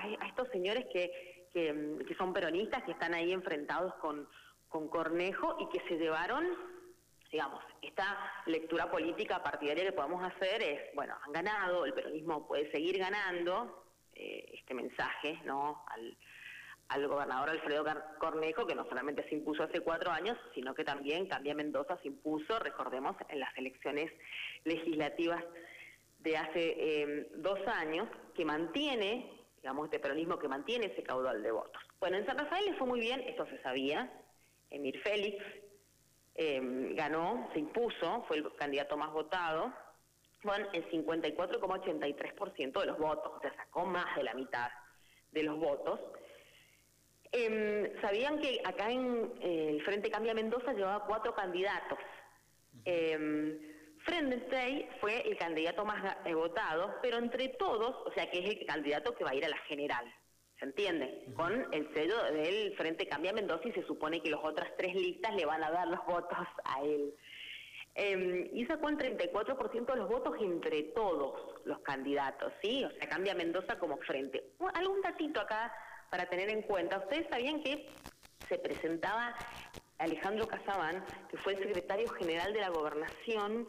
a, estos señores que, que, son peronistas, que están ahí enfrentados con, con Cornejo y que se llevaron, digamos, esta lectura política partidaria que podemos hacer es, bueno, han ganado, el peronismo puede seguir ganando, eh, este mensaje, ¿no? Al, al gobernador Alfredo Cornejo, que no solamente se impuso hace cuatro años, sino que también Cambia Mendoza se impuso, recordemos, en las elecciones legislativas de hace eh, dos años, que mantiene, digamos, este peronismo que mantiene ese caudal de votos. Bueno, en San Rafael le fue muy bien, esto se sabía, Emir Félix eh, ganó, se impuso, fue el candidato más votado, con el 54,83% de los votos, o sea, sacó más de la mitad de los votos. Eh, Sabían que acá en eh, el Frente Cambia Mendoza llevaba cuatro candidatos. Eh, fue el candidato más eh, votado, pero entre todos, o sea que es el candidato que va a ir a la general. ¿Se entiende? Con el sello del Frente Cambia Mendoza y se supone que las otras tres listas le van a dar los votos a él. Eh, y sacó el 34% de los votos entre todos los candidatos, ¿sí? O sea, cambia Mendoza como frente. Algún datito acá para tener en cuenta. Ustedes sabían que se presentaba Alejandro Casabán, que fue el secretario general de la gobernación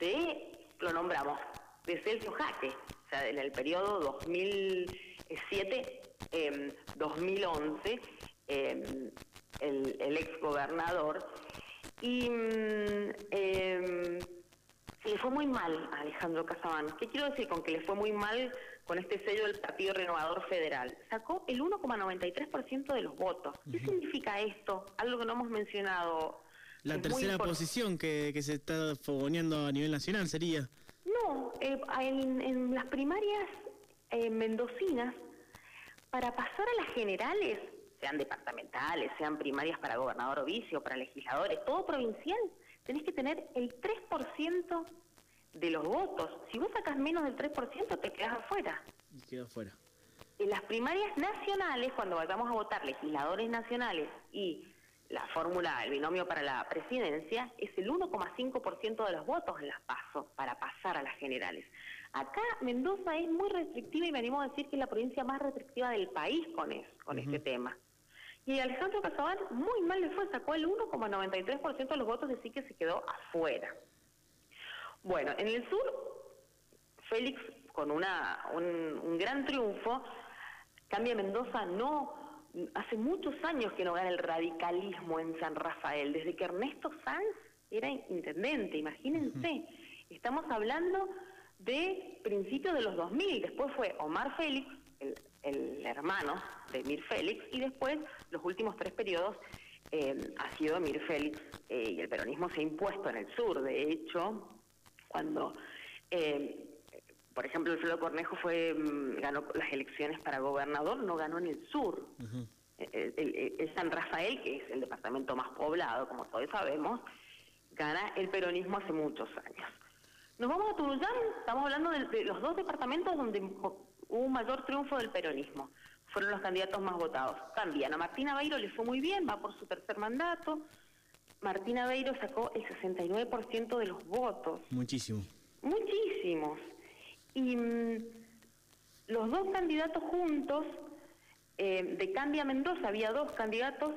de, lo nombramos, de Celso Jaque, o sea, en el periodo 2007-2011, em, em, el, el ex gobernador. Y mm, eh, le fue muy mal a Alejandro Casabán. ¿Qué quiero decir con que le fue muy mal con este sello del Partido Renovador Federal? Sacó el 1,93% de los votos. ¿Qué significa esto? Algo que no hemos mencionado. La tercera posición que, se está fogoneando a nivel nacional sería. No, eh, en, las primarias eh, mendocinas, para pasar a las generales, sean departamentales, sean primarias para gobernador o vicio, para legisladores, todo provincial, tenés que tener el 3% de los votos. Si vos sacas menos del 3%, te quedas afuera. Y quedas afuera. En las primarias nacionales, cuando vayamos a votar legisladores nacionales y la fórmula, el binomio para la presidencia, es el 1,5% de los votos en las pasos para pasar a las generales. Acá Mendoza es muy restrictiva y me animo a decir que es la provincia más restrictiva del país con, con este tema. Y Alejandro Casabán muy mal le fue, sacó el 1,93% de los votos, así que se quedó afuera. Bueno, en el sur, Félix con una, un, gran triunfo, Cambia Mendoza no, hace muchos años que no gana el radicalismo en San Rafael, desde que Ernesto Sanz era intendente, imagínense, estamos hablando de principios de los 2000, después fue Omar Félix, el el hermano de Mir Félix, y después los últimos tres periodos eh, ha sido Mir Félix eh, y el peronismo se ha impuesto en el sur. De hecho, cuando, eh, por ejemplo, Alfredo Cornejo fue mm, ganó las elecciones para gobernador, no ganó en el sur. el, San Rafael, que es el departamento más poblado, como todos sabemos, gana el peronismo hace muchos años. Nos vamos a Turuyán, estamos hablando de los dos departamentos donde hubo un mayor triunfo del peronismo. Fueron los candidatos más votados. También a Martina Beiro le fue muy bien, va por su tercer mandato. Martina Beiro sacó el 69% de los votos. Muchísimo. Muchísimos. Y mm, los dos candidatos juntos, eh, de Cambia Mendoza, había dos candidatos,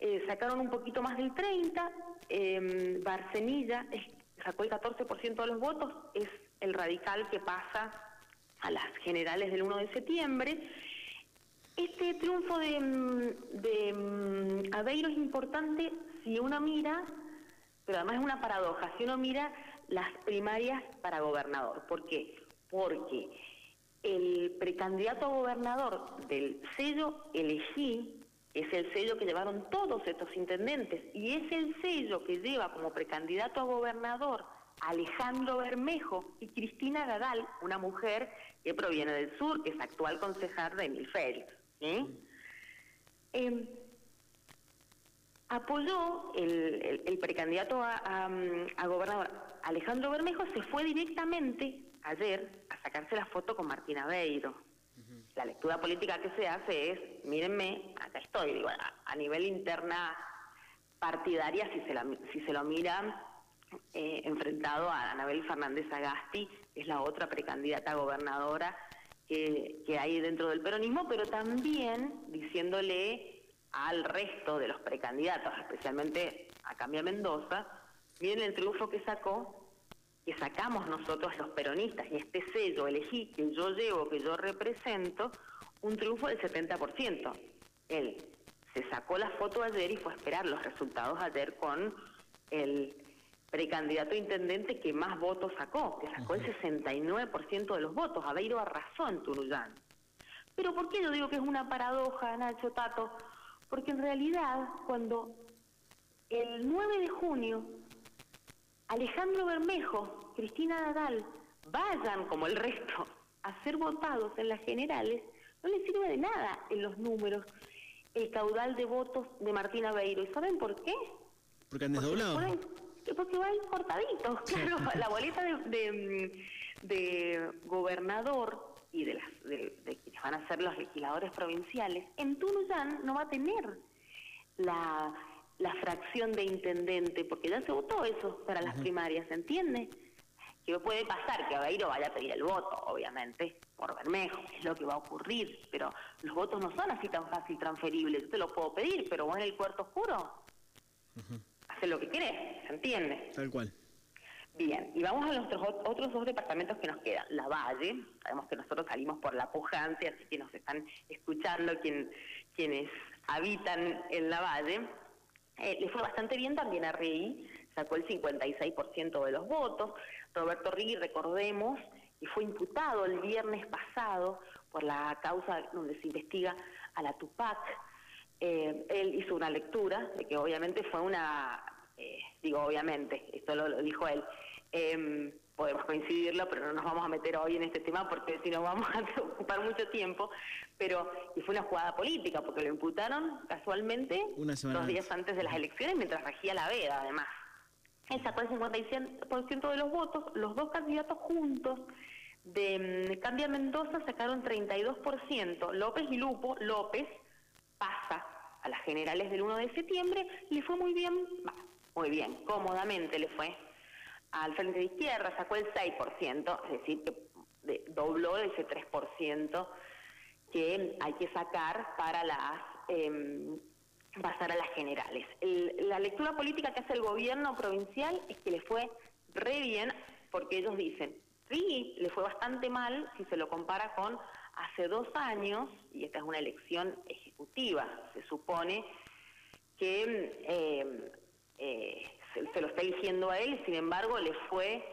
eh, sacaron un poquito más del 30. Eh, Barcenilla sacó el 14% de los votos, es el radical que pasa a las generales del 1 de septiembre. Este triunfo de, mm, de mm, Aveiro es importante si uno mira, pero además es una paradoja, si uno mira las primarias para gobernador. ¿Por qué? Porque el precandidato a gobernador del sello elegí es el sello que llevaron todos estos intendentes y es el sello que lleva como precandidato a gobernador Alejandro Bermejo y Cristina Gadal, una mujer que proviene del sur, que es actual concejal de Emil Félix. Em, apoyó el, precandidato a, gobernador Alejandro Bermejo, se fue directamente ayer a sacarse la foto con Martina Beiro. La lectura política que se hace es, mírenme, acá estoy, digo, a, nivel interna partidaria, si se, la, si se lo miran, eh, enfrentado a Anabel Fernández Agasti, es la otra precandidata a gobernadora que, que hay dentro del peronismo, pero también diciéndole al resto de los precandidatos, especialmente a Cambia Mendoza, miren el triunfo que sacó, que sacamos nosotros los peronistas y este sello elegí que yo llevo, que yo represento, un triunfo del 70%. Él se sacó la foto ayer y fue a esperar los resultados ayer con el precandidato intendente que más votos sacó, que sacó el 69% de los votos. Aveiro arrasó en Turuyán. Pero ¿por qué yo digo que es una paradoja, Nacho Tato? Porque en realidad cuando el 9 de junio Alejandro Bermejo, Cristina Nadal, vayan como el resto a ser votados en las generales, no les sirve de nada en los números el caudal de votos de Martina Beiro. ¿Y saben por qué? Porque han desdoblado. Porque, van cortaditos. Claro, la boleta de, de, gobernador y de, las, de, quienes van a ser los legisladores provinciales, en Tunuyán no va a tener la, la fracción de intendente, porque ya se votó eso para las primarias, ¿se entiende? Que puede pasar que Beiro vaya a pedir el voto, obviamente, por Bermejo, es lo que va a ocurrir, pero los votos no son así tan fácil transferibles. Yo te lo puedo pedir, pero vos en el cuarto oscuro haces lo que querés, ¿se entiende? Tal cual. Bien, y vamos a los otros, dos departamentos que nos quedan. La Valle, sabemos que nosotros salimos por la pujante, así que nos están escuchando quien, quienes habitan en la Valle. Eh, le fue bastante bien también a Rey, sacó el 56% de los votos. Roberto Rigui, recordemos, y fue imputado el viernes pasado por la causa donde se investiga a la Tupac. Eh, él hizo una lectura de que obviamente fue una, eh, digo obviamente, esto lo, dijo él, em, podemos coincidirlo, pero no nos vamos a meter hoy en este tema porque si nos vamos a ocupar mucho tiempo, pero y fue una jugada política porque lo imputaron casualmente dos días antes. de las elecciones mientras regía la veda además. Él sacó el 56% de los votos, los dos candidatos juntos de mm, Cambia Mendoza sacaron 32%, López y Lupo, López pasa a las generales del 1 de septiembre, le fue muy bien, muy bien, cómodamente le fue al Frente de Izquierda, sacó el 6%, es decir, que dobló ese 3% que hay que sacar para las eh, pasar a las generales. la lectura política que hace el gobierno provincial es que le fue re bien, porque ellos dicen, sí, le fue bastante mal si se lo compara con hace dos años, y esta es una elección ejecutiva, se supone que eh, eh, se, lo está diciendo a él, sin embargo le fue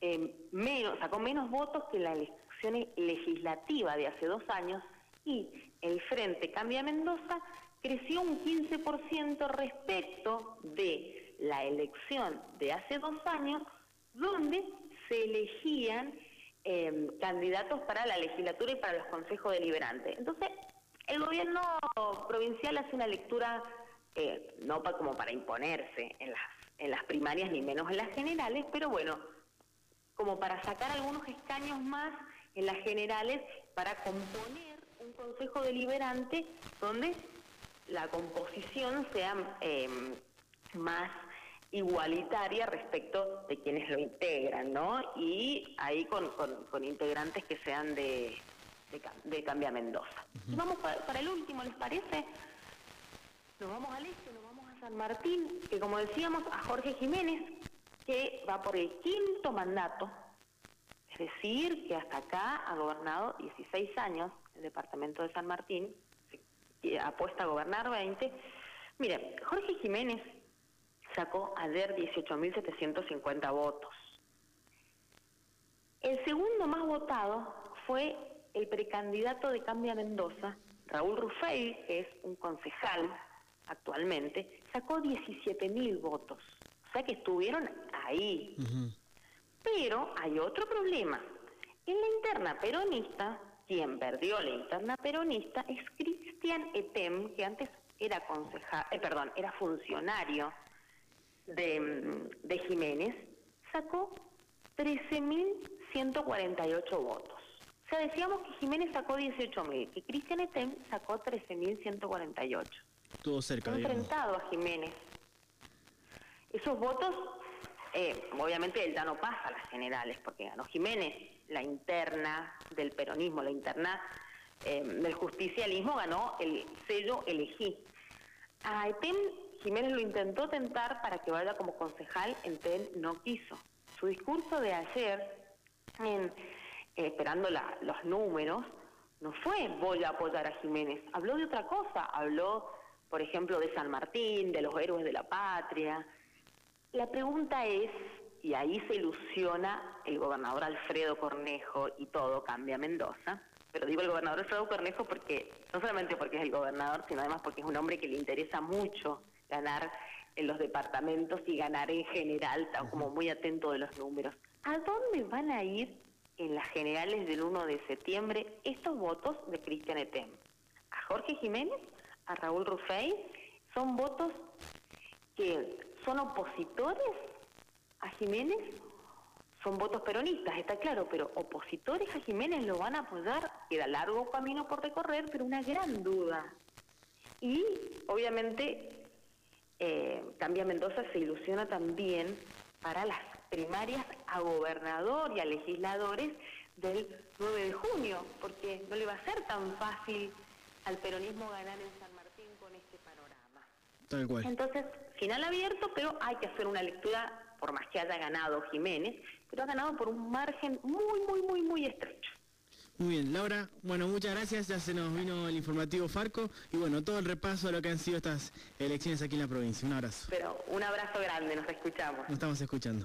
eh, menos, sacó menos votos que la elección legislativa de hace dos años, y el Frente Cambia Mendoza creció un 15% respecto de la elección de hace dos años, donde se elegían em, candidatos para la legislatura y para los consejos deliberantes. Entonces, el gobierno provincial hace una lectura, eh, no como para imponerse en las, en las primarias ni menos en las generales, pero bueno, como para sacar algunos escaños más en las generales para componer un consejo deliberante donde la composición sea em, más igualitaria respecto de quienes lo integran, ¿no? Y ahí con, con, integrantes que sean de, de, Cambia Mendoza. Vamos para, el último, ¿les parece? Nos vamos al este, nos vamos San Martín, que como decíamos, a Jorge Jiménez, que va por el quinto mandato, es decir, que hasta acá ha gobernado 16 años el departamento de San Martín, apuesta a gobernar 20. Mire, Jorge Jiménez sacó ayer 18.750 votos. El segundo más votado fue el precandidato de Cambia Mendoza, Raúl Rufey, que es un concejal actualmente, sacó 17.000 votos. O sea que estuvieron ahí. Pero hay otro problema. En la interna peronista, quien perdió la interna peronista es Cristian Etem, que antes era concejal, eh, perdón, era funcionario de, de Jiménez, sacó 13.148 votos. O sea, decíamos que Jiménez sacó 18.000 y Cristian Etem sacó 13.148. Estuvo cerca. enfrentado a Jiménez. Esos votos eh, obviamente él ya no pasa a las generales, porque ganó Jiménez, la interna del peronismo, la interna eh, del justicialismo, ganó el sello Elegí. A Etem Jiménez lo intentó tentar para que vaya como concejal, Etem no quiso. Su discurso de ayer, en, esperando los números, no fue voy a apoyar a Jiménez, habló de otra cosa, habló, por ejemplo, de San Martín, de los héroes de la patria. La pregunta es, y ahí se ilusiona el gobernador Alfredo Cornejo y todo cambia Mendoza, pero digo el gobernador Alfredo Cornejo porque, no solamente porque es el gobernador, sino además porque es un hombre que le interesa mucho ganar en los departamentos y ganar en general, está como muy atento de los números. ¿A dónde van a ir en las generales del 1 de septiembre estos votos de Cristian Etem. A Jorge Jiménez, a Raúl Rufey, son votos que son opositores a Jiménez, son votos peronistas, está claro, pero opositores a Jiménez lo van a apoyar, queda largo camino por recorrer, pero una gran duda. Y obviamente eh, Cambia Mendoza se ilusiona también para las primarias a gobernador y a legisladores del 9 de junio, porque no le va a ser tan fácil al peronismo ganar en San Martín con este panorama. Tal cual. Entonces, final abierto, pero hay que hacer una lectura, por más que haya ganado Jiménez, pero ha ganado por un margen muy, muy, muy, muy estrecho. Muy bien, Laura, bueno, muchas gracias, ya se nos vino el informativo Farco y bueno, todo el repaso de lo que han sido estas elecciones aquí en la provincia. Un abrazo. Pero un abrazo grande, nos escuchamos. Nos estamos escuchando.